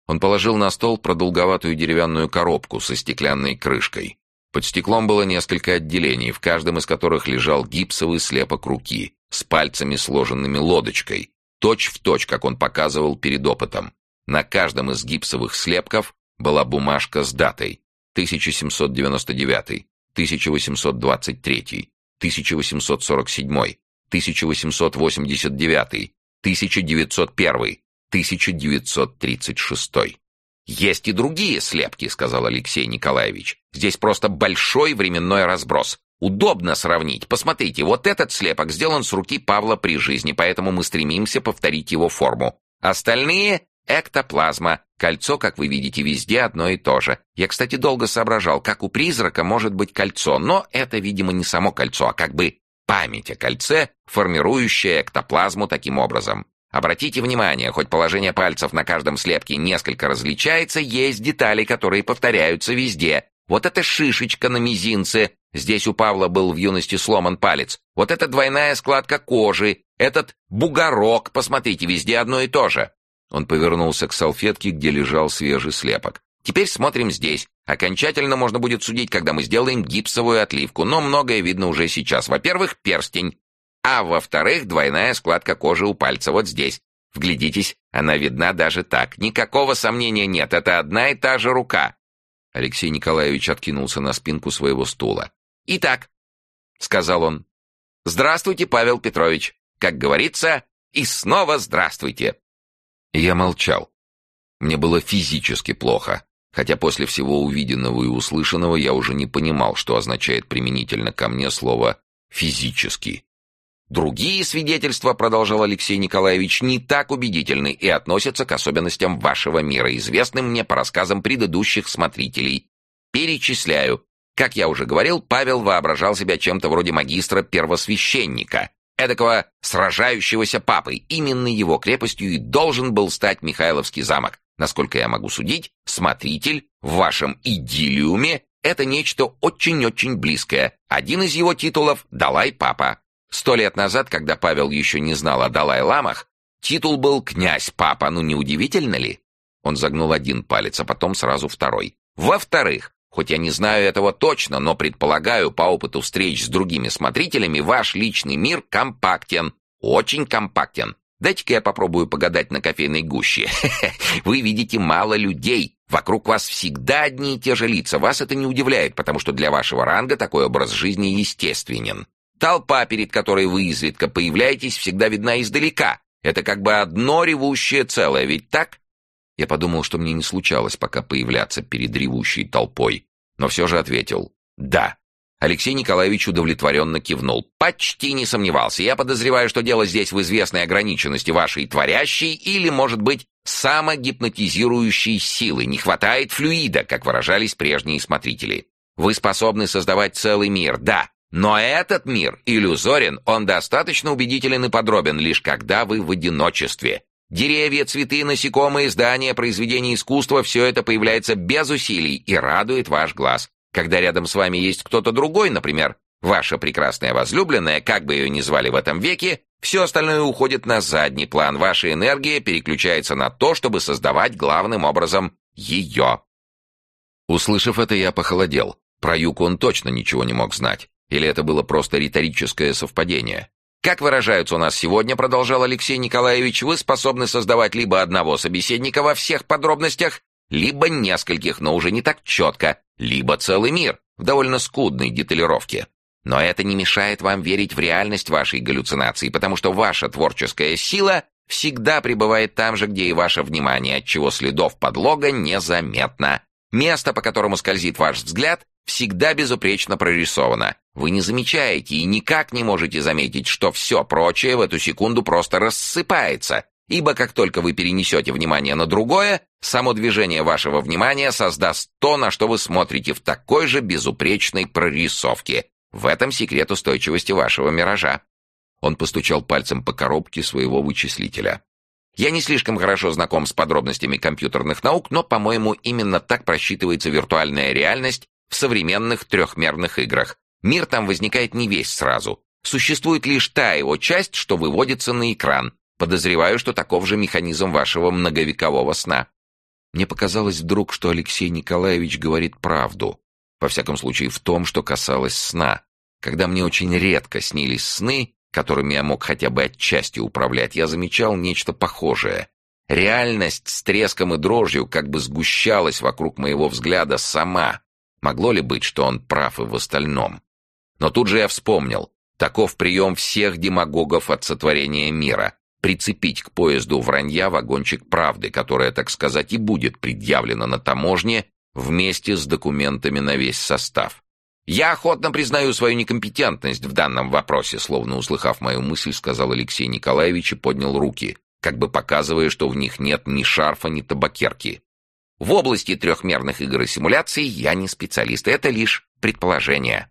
Он положил на стол продолговатую деревянную коробку со стеклянной крышкой. Под стеклом было несколько отделений, в каждом из которых лежал гипсовый слепок руки с пальцами, сложенными лодочкой, точь в точь, как он показывал перед опытом. На каждом из гипсовых слепков была бумажка с датой 1799, 1823, 1847, 1889, 1901, 1936. «Есть и другие слепки», — сказал Алексей Николаевич. «Здесь просто большой временной разброс. Удобно сравнить. Посмотрите, вот этот слепок сделан с руки Павла при жизни, поэтому мы стремимся повторить его форму. Остальные — эктоплазма. Кольцо, как вы видите, везде одно и то же. Я, кстати, долго соображал, как у призрака может быть кольцо, но это, видимо, не само кольцо, а как бы память о кольце, формирующая эктоплазму таким образом. Обратите внимание, хоть положение пальцев на каждом слепке несколько различается, есть детали, которые повторяются везде. Вот эта шишечка на мизинце, здесь у Павла был в юности сломан палец. Вот эта двойная складка кожи, этот бугорок, посмотрите, везде одно и то же. Он повернулся к салфетке, где лежал свежий слепок. Теперь смотрим здесь. Окончательно можно будет судить, когда мы сделаем гипсовую отливку, но многое видно уже сейчас. Во-первых, перстень, а во-вторых, двойная складка кожи у пальца вот здесь. Вглядитесь, она видна даже так. Никакого сомнения нет, это одна и та же рука. Алексей Николаевич откинулся на спинку своего стула. «Итак», — сказал он, — «здравствуйте, Павел Петрович. Как говорится, и снова здравствуйте». Я молчал. Мне было физически плохо, хотя после всего увиденного и услышанного я уже не понимал, что означает применительно ко мне слово «физически». Другие свидетельства, продолжал Алексей Николаевич, не так убедительны и относятся к особенностям вашего мира, известным мне по рассказам предыдущих смотрителей. Перечисляю. Как я уже говорил, Павел воображал себя чем-то вроде магистра-первосвященника, эдакого сражающегося папы. Именно его крепостью и должен был стать Михайловский замок. Насколько я могу судить, смотритель в вашем идиллиуме — это нечто очень-очень близкое. Один из его титулов — Далай-папа. Сто лет назад, когда Павел еще не знал о Далай-ламах, титул был «князь-папа», ну неудивительно ли? Он загнул один палец, а потом сразу второй. Во-вторых, хоть я не знаю этого точно, но предполагаю по опыту встреч с другими смотрителями, ваш личный мир компактен, очень компактен. Дайте-ка я попробую погадать на кофейной гуще. Вы видите мало людей. Вокруг вас всегда одни и те же лица. Вас это не удивляет, потому что для вашего ранга такой образ жизни естественен. Толпа, перед которой вы изредка появляетесь, всегда видна издалека. Это как бы одно ревущее целое, ведь так? Я подумал, что мне не случалось пока появляться перед ревущей толпой, но все же ответил «да». Алексей Николаевич удовлетворенно кивнул. «Почти не сомневался. Я подозреваю, что дело здесь в известной ограниченности вашей творящей или, может быть, самогипнотизирующей силы. Не хватает флюида, как выражались прежние смотрители. Вы способны создавать целый мир, да, но этот мир иллюзорен, он достаточно убедителен и подробен, лишь когда вы в одиночестве. Деревья, цветы, насекомые, здания, произведения искусства — все это появляется без усилий и радует ваш глаз. Когда рядом с вами есть кто-то другой, например, ваша прекрасная возлюбленная, как бы ее ни звали в этом веке, все остальное уходит на задний план. Ваша энергия переключается на то, чтобы создавать главным образом ее. Услышав это, я похолодел. Про Юку он точно ничего не мог знать. Или это было просто риторическое совпадение? Как выражаются у нас сегодня, продолжал Алексей Николаевич, вы способны создавать либо одного собеседника во всех подробностях, либо нескольких, но уже не так четко, либо целый мир в довольно скудной деталировке. Но это не мешает вам верить в реальность вашей галлюцинации, потому что ваша творческая сила всегда пребывает там же, где и ваше внимание, отчего следов подлога незаметно. Место, по которому скользит ваш взгляд, всегда безупречно прорисовано. Вы не замечаете и никак не можете заметить, что все прочее в эту секунду просто рассыпается, ибо как только вы перенесете внимание на другое, само движение вашего внимания создаст то, на что вы смотрите в такой же безупречной прорисовке. В этом секрет устойчивости вашего миража. Он постучал пальцем по коробке своего вычислителя. Я не слишком хорошо знаком с подробностями компьютерных наук, но, по-моему, именно так просчитывается виртуальная реальность в современных трехмерных играх. Мир там возникает не весь сразу. Существует лишь та его часть, что выводится на экран. Подозреваю, что таков же механизм вашего многовекового сна. Мне показалось вдруг, что Алексей Николаевич говорит правду. Во всяком случае, в том, что касалось сна. Когда мне очень редко снились сны, которыми я мог хотя бы отчасти управлять, я замечал нечто похожее. Реальность с треском и дрожью как бы сгущалась вокруг моего взгляда сама, Могло ли быть, что он прав и в остальном? Но тут же я вспомнил, таков прием всех демагогов от сотворения мира. прицепить к поезду вранья вагончик правды, которая, так сказать, и будет предъявлена на таможне вместе с документами на весь состав. «Я охотно признаю свою некомпетентность в данном вопросе», словно услыхав мою мысль, сказал Алексей Николаевич и поднял руки, как бы показывая, что в них нет ни шарфа, ни табакерки. В области трехмерных игр и симуляций я не специалист, это лишь предположение.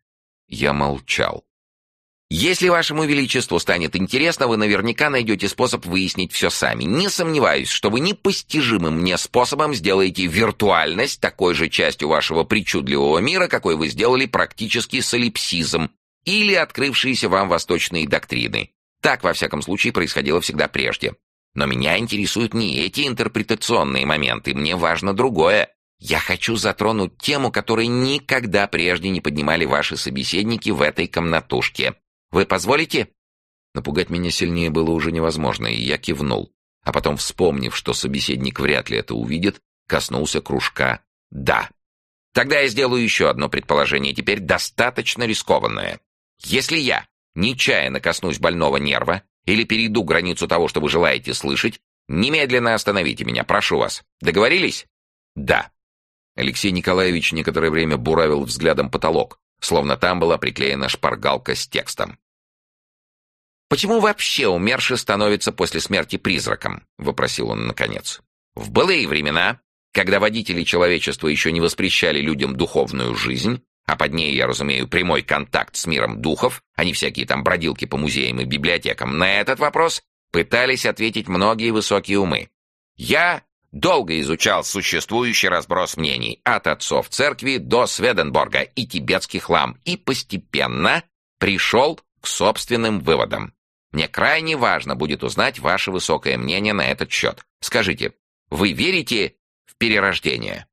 Я молчал. Если вашему величеству станет интересно, вы наверняка найдете способ выяснить все сами. Не сомневаюсь, что вы непостижимым мне способом сделаете виртуальность такой же частью вашего причудливого мира, какой вы сделали практически солипсизм или открывшиеся вам восточные доктрины. Так, во всяком случае, происходило всегда прежде. Но меня интересуют не эти интерпретационные моменты, мне важно другое. Я хочу затронуть тему, которую никогда прежде не поднимали ваши собеседники в этой комнатушке. Вы позволите?» Напугать меня сильнее было уже невозможно, и я кивнул. А потом, вспомнив, что собеседник вряд ли это увидит, коснулся кружка «Да». Тогда я сделаю еще одно предположение, теперь достаточно рискованное. Если я нечаянно коснусь больного нерва, или перейду границу того, что вы желаете слышать, немедленно остановите меня, прошу вас. Договорились? Да. Алексей Николаевич некоторое время буравил взглядом потолок, словно там была приклеена шпаргалка с текстом. «Почему вообще умерший становится после смерти призраком?» — вопросил он наконец. «В былые времена, когда водители человечества еще не воспрещали людям духовную жизнь, а под ней я разумею прямой контакт с миром духов, а не всякие там бродилки по музеям и библиотекам, на этот вопрос пытались ответить многие высокие умы. Я долго изучал существующий разброс мнений от отцов церкви до Сведенборга и тибетских лам и постепенно пришел к собственным выводам. Мне крайне важно будет узнать ваше высокое мнение на этот счет. Скажите, вы верите в перерождение?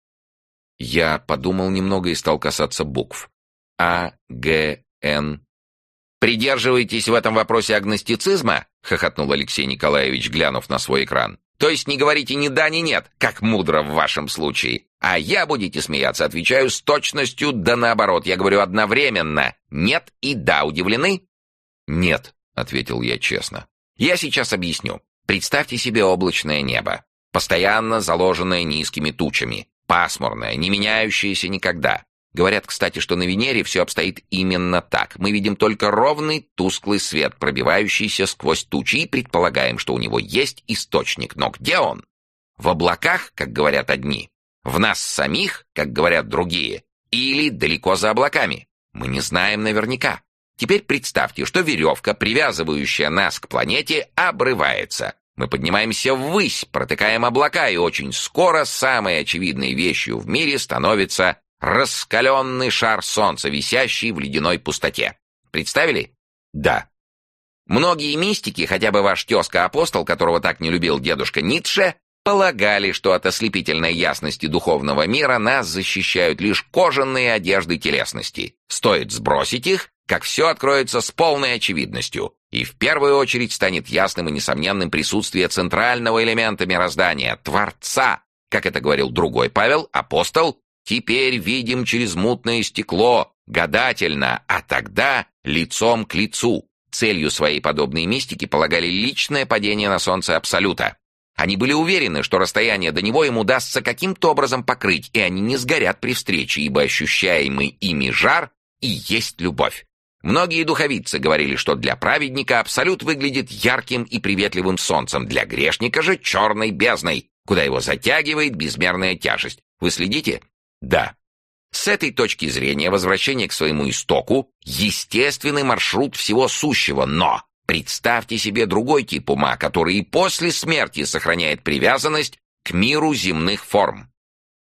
Я подумал немного и стал касаться букв. А, Г, Н. «Придерживаетесь в этом вопросе агностицизма?» — хохотнул Алексей Николаевич, глянув на свой экран. «То есть не говорите ни да, ни нет, как мудро в вашем случае. А я, будете смеяться, отвечаю с точностью да наоборот. Я говорю одновременно. Нет и да. Удивлены?» «Нет», — ответил я честно. «Я сейчас объясню. Представьте себе облачное небо, постоянно заложенное низкими тучами. Пасмурная, не меняющаяся никогда. Говорят, кстати, что на Венере все обстоит именно так. Мы видим только ровный, тусклый свет, пробивающийся сквозь тучи, и предполагаем, что у него есть источник. Но где он? В облаках, как говорят одни. В нас самих, как говорят другие. Или далеко за облаками. Мы не знаем наверняка. Теперь представьте, что веревка, привязывающая нас к планете, обрывается. Мы поднимаемся ввысь, протыкаем облака, и очень скоро самой очевидной вещью в мире становится раскаленный шар Солнца, висящий в ледяной пустоте. Представили? Да. Многие мистики, хотя бы ваш тезка-апостол, которого так не любил дедушка Ницше, полагали, что от ослепительной ясности духовного мира нас защищают лишь кожаные одежды телесности. Стоит сбросить их, как все откроется с полной очевидностью, и в первую очередь станет ясным и несомненным присутствие центрального элемента мироздания — Творца. Как это говорил другой Павел, апостол, «Теперь видим через мутное стекло, гадательно, а тогда лицом к лицу». Целью своей подобной мистики полагали личное падение на солнце Абсолюта. Они были уверены, что расстояние до него им удастся каким-то образом покрыть, и они не сгорят при встрече, ибо ощущаемый ими жар и есть любовь. Многие духовицы говорили, что для праведника абсолют выглядит ярким и приветливым солнцем, для грешника же черной бездной, куда его затягивает безмерная тяжесть. Вы следите? Да. С этой точки зрения возвращение к своему истоку — естественный маршрут всего сущего, но представьте себе другой тип ума, который и после смерти сохраняет привязанность к миру земных форм.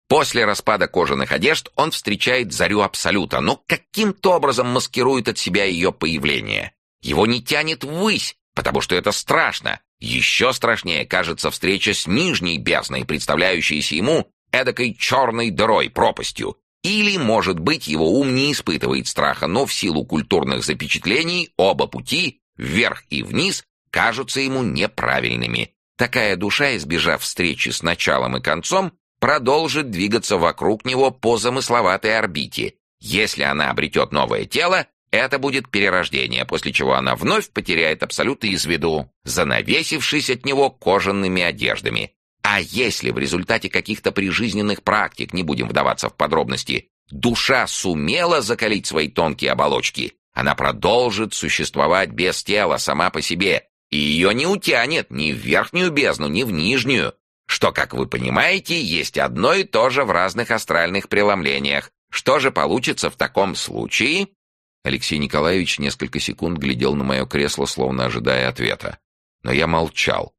После распада кожаных одежд он встречает зарю Абсолюта, но каким-то образом маскирует от себя ее появление. Его не тянет ввысь, потому что это страшно. Еще страшнее кажется встреча с нижней бездной, представляющейся ему эдакой черной дырой, пропастью. Или, может быть, его ум не испытывает страха, но в силу культурных запечатлений оба пути, вверх и вниз, кажутся ему неправильными. Такая душа, избежав встречи с началом и концом, продолжит двигаться вокруг него по замысловатой орбите. Если она обретет новое тело, это будет перерождение, после чего она вновь потеряет абсолют из виду, занавесившись от него кожаными одеждами. А если в результате каких-то прижизненных практик, не будем вдаваться в подробности, душа сумела закалить свои тонкие оболочки, она продолжит существовать без тела сама по себе, и ее не утянет ни в верхнюю бездну, ни в нижнюю, что, как вы понимаете, есть одно и то же в разных астральных преломлениях. Что же получится в таком случае? Алексей Николаевич несколько секунд глядел на мое кресло, словно ожидая ответа. Но я молчал.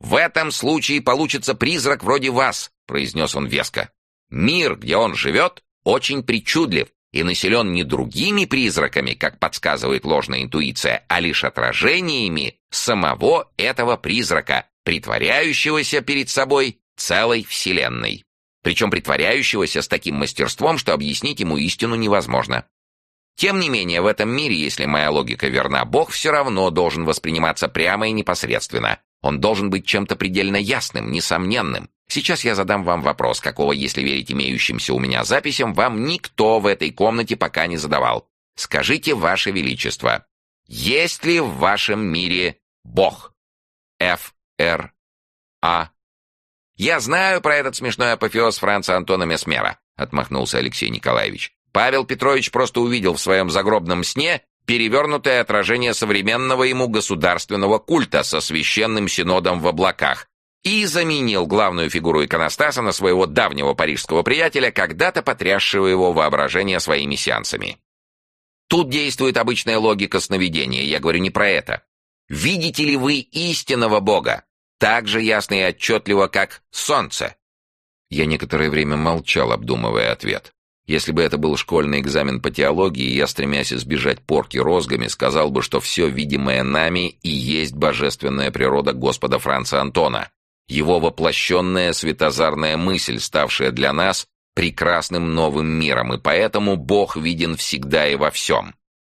«В этом случае получится призрак вроде вас», — произнес он веско. «Мир, где он живет, очень причудлив и населен не другими призраками, как подсказывает ложная интуиция, а лишь отражениями самого этого призрака, притворяющегося перед собой целой вселенной. Причем притворяющегося с таким мастерством, что объяснить ему истину невозможно. Тем не менее, в этом мире, если моя логика верна, Бог все равно должен восприниматься прямо и непосредственно. Он должен быть чем-то предельно ясным, несомненным. Сейчас я задам вам вопрос, какого, если верить имеющимся у меня записям, вам никто в этой комнате пока не задавал. Скажите, Ваше Величество, есть ли в вашем мире Бог? Ф. Р. А. Я знаю про этот смешной апофеоз Франца Антона Месмера, отмахнулся Алексей Николаевич. Павел Петрович просто увидел в своем загробном сне перевернутое отражение современного ему государственного культа со священным синодом в облаках и заменил главную фигуру иконостаса на своего давнего парижского приятеля, когда-то потрясшего его воображение своими сеансами. Тут действует обычная логика сновидения, я говорю не про это. Видите ли вы истинного Бога? Так же ясно и отчетливо, как солнце. Я некоторое время молчал, обдумывая ответ. Если бы это был школьный экзамен по теологии, я, стремясь избежать порки розгами, сказал бы, что все видимое нами и есть божественная природа Господа Франца Антона, его воплощенная светозарная мысль, ставшая для нас прекрасным новым миром, и поэтому Бог виден всегда и во всем.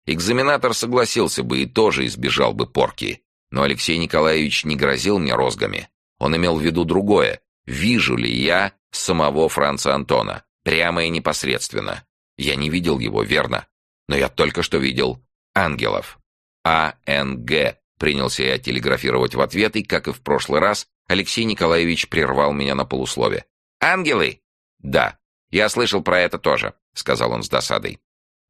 Экзаменатор согласился бы и тоже избежал бы порки. Но Алексей Николаевич не грозил мне розгами. Он имел в виду другое. Вижу ли я самого Франца Антона? Прямо и непосредственно. Я не видел его, верно. Но я только что видел ангелов. А.Н.Г. Принялся я телеграфировать в ответ, и, как и в прошлый раз, Алексей Николаевич прервал меня на полуслове. «Ангелы?» «Да, я слышал про это тоже», — сказал он с досадой.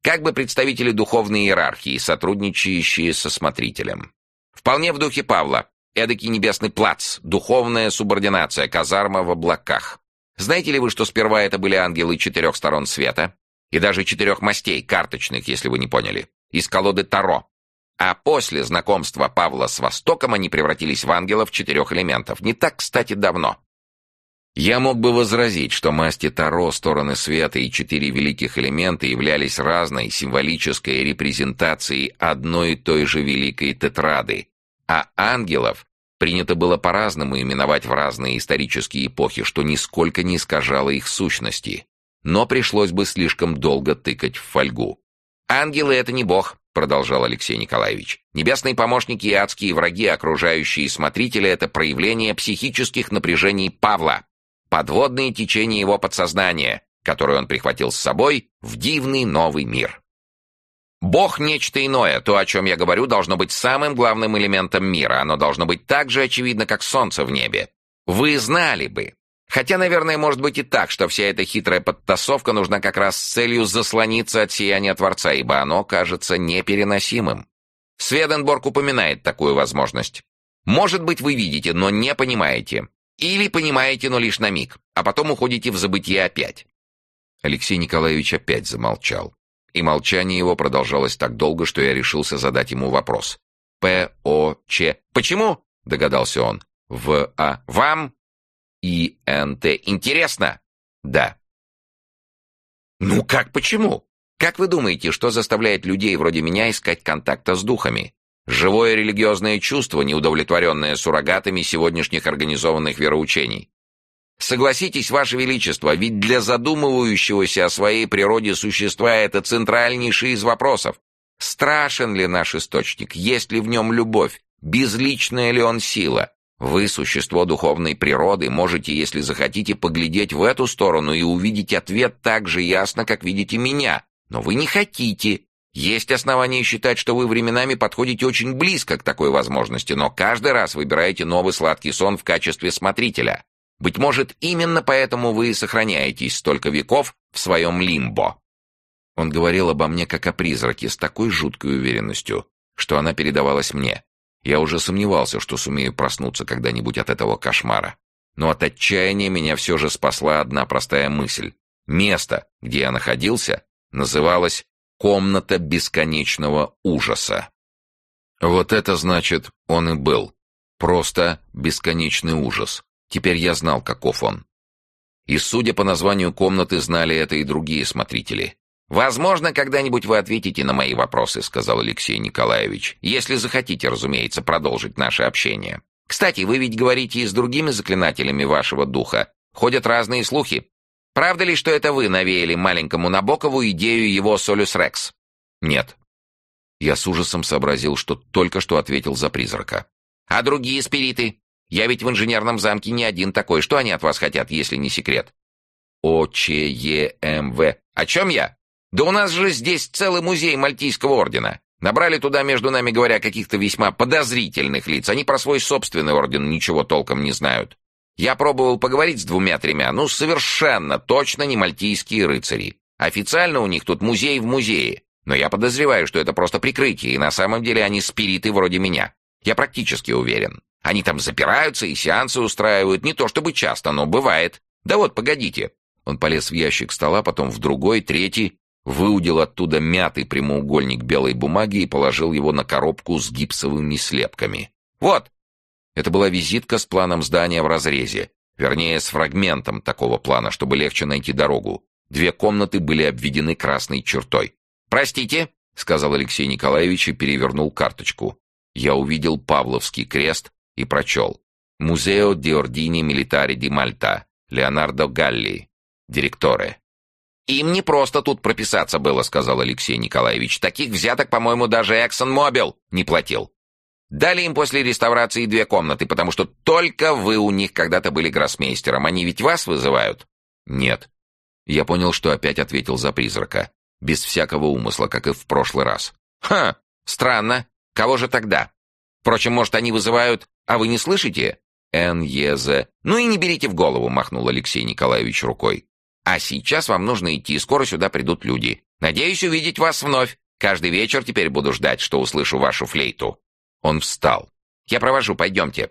«Как бы представители духовной иерархии, сотрудничающие со смотрителем. Вполне в духе Павла. Эдакий небесный плац, духовная субординация, казарма в облаках. Знаете ли вы, что сперва это были ангелы четырех сторон света? И даже четырех мастей, карточных, если вы не поняли, из колоды Таро. А после знакомства Павла с Востоком они превратились в ангелов четырех элементов. Не так, кстати, давно. Я мог бы возразить, что масти Таро, стороны света и четыре великих элемента являлись разной символической репрезентацией одной и той же великой тетрады, а ангелов принято было по-разному именовать в разные исторические эпохи, что нисколько не искажало их сущности. Но пришлось бы слишком долго тыкать в фольгу. «Ангелы — это не бог», — продолжал Алексей Николаевич. «Небесные помощники и адские враги, окружающие смотрители — это проявление психических напряжений Павла, подводные течения его подсознания, которые он прихватил с собой в дивный новый мир». Бог — нечто иное. То, о чем я говорю, должно быть самым главным элементом мира. Оно должно быть так же очевидно, как солнце в небе. Вы знали бы. Хотя, наверное, может быть и так, что вся эта хитрая подтасовка нужна как раз с целью заслониться от сияния Творца, ибо оно кажется непереносимым. Сведенборг упоминает такую возможность. Может быть, вы видите, но не понимаете. Или понимаете, но лишь на миг, а потом уходите в забытие опять. Алексей Николаевич опять замолчал. И молчание его продолжалось так долго, что я решился задать ему вопрос. П, О, Ч. Почему? Догадался он. В, А. Вам? И, Н, Т. Интересно? Да. Ну как почему? Как вы думаете, что заставляет людей вроде меня искать контакта с духами? Живое религиозное чувство, неудовлетворенное суррогатами сегодняшних организованных вероучений. Согласитесь, Ваше Величество, ведь для задумывающегося о своей природе существа это центральнейший из вопросов. Страшен ли наш источник? Есть ли в нем любовь? Безличная ли он сила? Вы, существо духовной природы, можете, если захотите, поглядеть в эту сторону и увидеть ответ так же ясно, как видите меня. Но вы не хотите. Есть основания считать, что вы временами подходите очень близко к такой возможности, но каждый раз выбираете новый сладкий сон в качестве смотрителя. Быть может, именно поэтому вы сохраняетесь столько веков в своем лимбо. Он говорил обо мне как о призраке с такой жуткой уверенностью, что она передавалась мне. Я уже сомневался, что сумею проснуться когда-нибудь от этого кошмара. Но от отчаяния меня все же спасла одна простая мысль. Место, где я находился, называлось «Комната бесконечного ужаса». Вот это значит, он и был. Просто бесконечный ужас. Теперь я знал, каков он. И, судя по названию комнаты, знали это и другие смотрители. «Возможно, когда-нибудь вы ответите на мои вопросы», — сказал Алексей Николаевич. «Если захотите, разумеется, продолжить наше общение. Кстати, вы ведь говорите и с другими заклинателями вашего духа. Ходят разные слухи. Правда ли, что это вы навеяли маленькому Набокову идею его Солюс Рекс?» «Нет». Я с ужасом сообразил, что только что ответил за призрака. «А другие спириты? Я ведь в инженерном замке не один такой. Что они от вас хотят, если не секрет?» «О-Ч-Е-М-В». «О чем я?» Да у нас же здесь целый музей Мальтийского ордена. Набрали туда, между нами говоря, каких-то весьма подозрительных лиц. Они про свой собственный орден ничего толком не знают. Я пробовал поговорить с двумя-тремя, ну, совершенно точно не мальтийские рыцари. Официально у них тут музей в музее. Но я подозреваю, что это просто прикрытие, и на самом деле они спириты вроде меня. Я практически уверен. Они там запираются и сеансы устраивают, не то чтобы часто, но бывает. Да вот, погодите. Он полез в ящик стола, потом в другой, третий, выудил оттуда мятый прямоугольник белой бумаги и положил его на коробку с гипсовыми слепками. «Вот!» Это была визитка с планом здания в разрезе, вернее, с фрагментом такого плана, чтобы легче найти дорогу. Две комнаты были обведены красной чертой. «Простите», — сказал Алексей Николаевич и перевернул карточку. Я увидел Павловский крест и прочел. «Музео ди Ордини Милитари ди Мальта, Леонардо Галли, директоре». «Им не просто тут прописаться было», — сказал Алексей Николаевич. «Таких взяток, по-моему, даже ExxonMobil не платил. Дали им после реставрации две комнаты, потому что только вы у них когда-то были гроссмейстером. Они ведь вас вызывают?» «Нет». Я понял, что опять ответил за призрака. Без всякого умысла, как и в прошлый раз. «Ха! Странно. Кого же тогда? Впрочем, может, они вызывают, а вы не слышите?» «НЕЗ». «Ну и не берите в голову», — махнул Алексей Николаевич рукой. А сейчас вам нужно идти, скоро сюда придут люди. Надеюсь увидеть вас вновь. Каждый вечер теперь буду ждать, что услышу вашу флейту». Он встал. «Я провожу, пойдемте.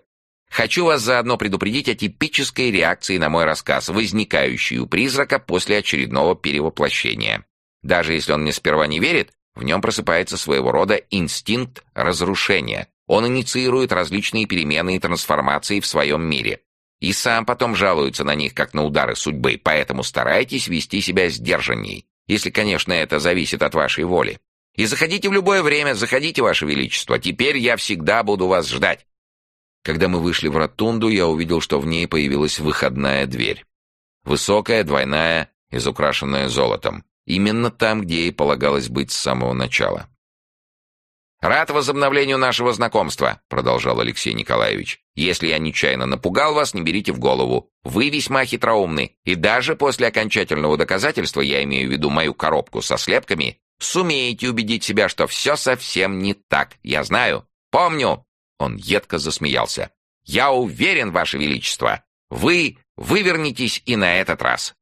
Хочу вас заодно предупредить о типической реакции на мой рассказ, возникающей у призрака после очередного перевоплощения. Даже если он мне сперва не верит, в нем просыпается своего рода инстинкт разрушения. Он инициирует различные перемены и трансформации в своем мире. И сам потом жалуется на них, как на удары судьбы, поэтому старайтесь вести себя сдержанней, если, конечно, это зависит от вашей воли. И заходите в любое время, заходите, Ваше Величество, теперь я всегда буду вас ждать. Когда мы вышли в ротунду, я увидел, что в ней появилась выходная дверь. Высокая, двойная, изукрашенная золотом. Именно там, где ей полагалось быть с самого начала. «Рад возобновлению нашего знакомства», — продолжал Алексей Николаевич. «Если я нечаянно напугал вас, не берите в голову. Вы весьма хитроумны, и даже после окончательного доказательства, я имею в виду мою коробку со слепками, сумеете убедить себя, что все совсем не так. Я знаю. Помню». Он едко засмеялся. «Я уверен, Ваше Величество, вы вывернетесь и на этот раз.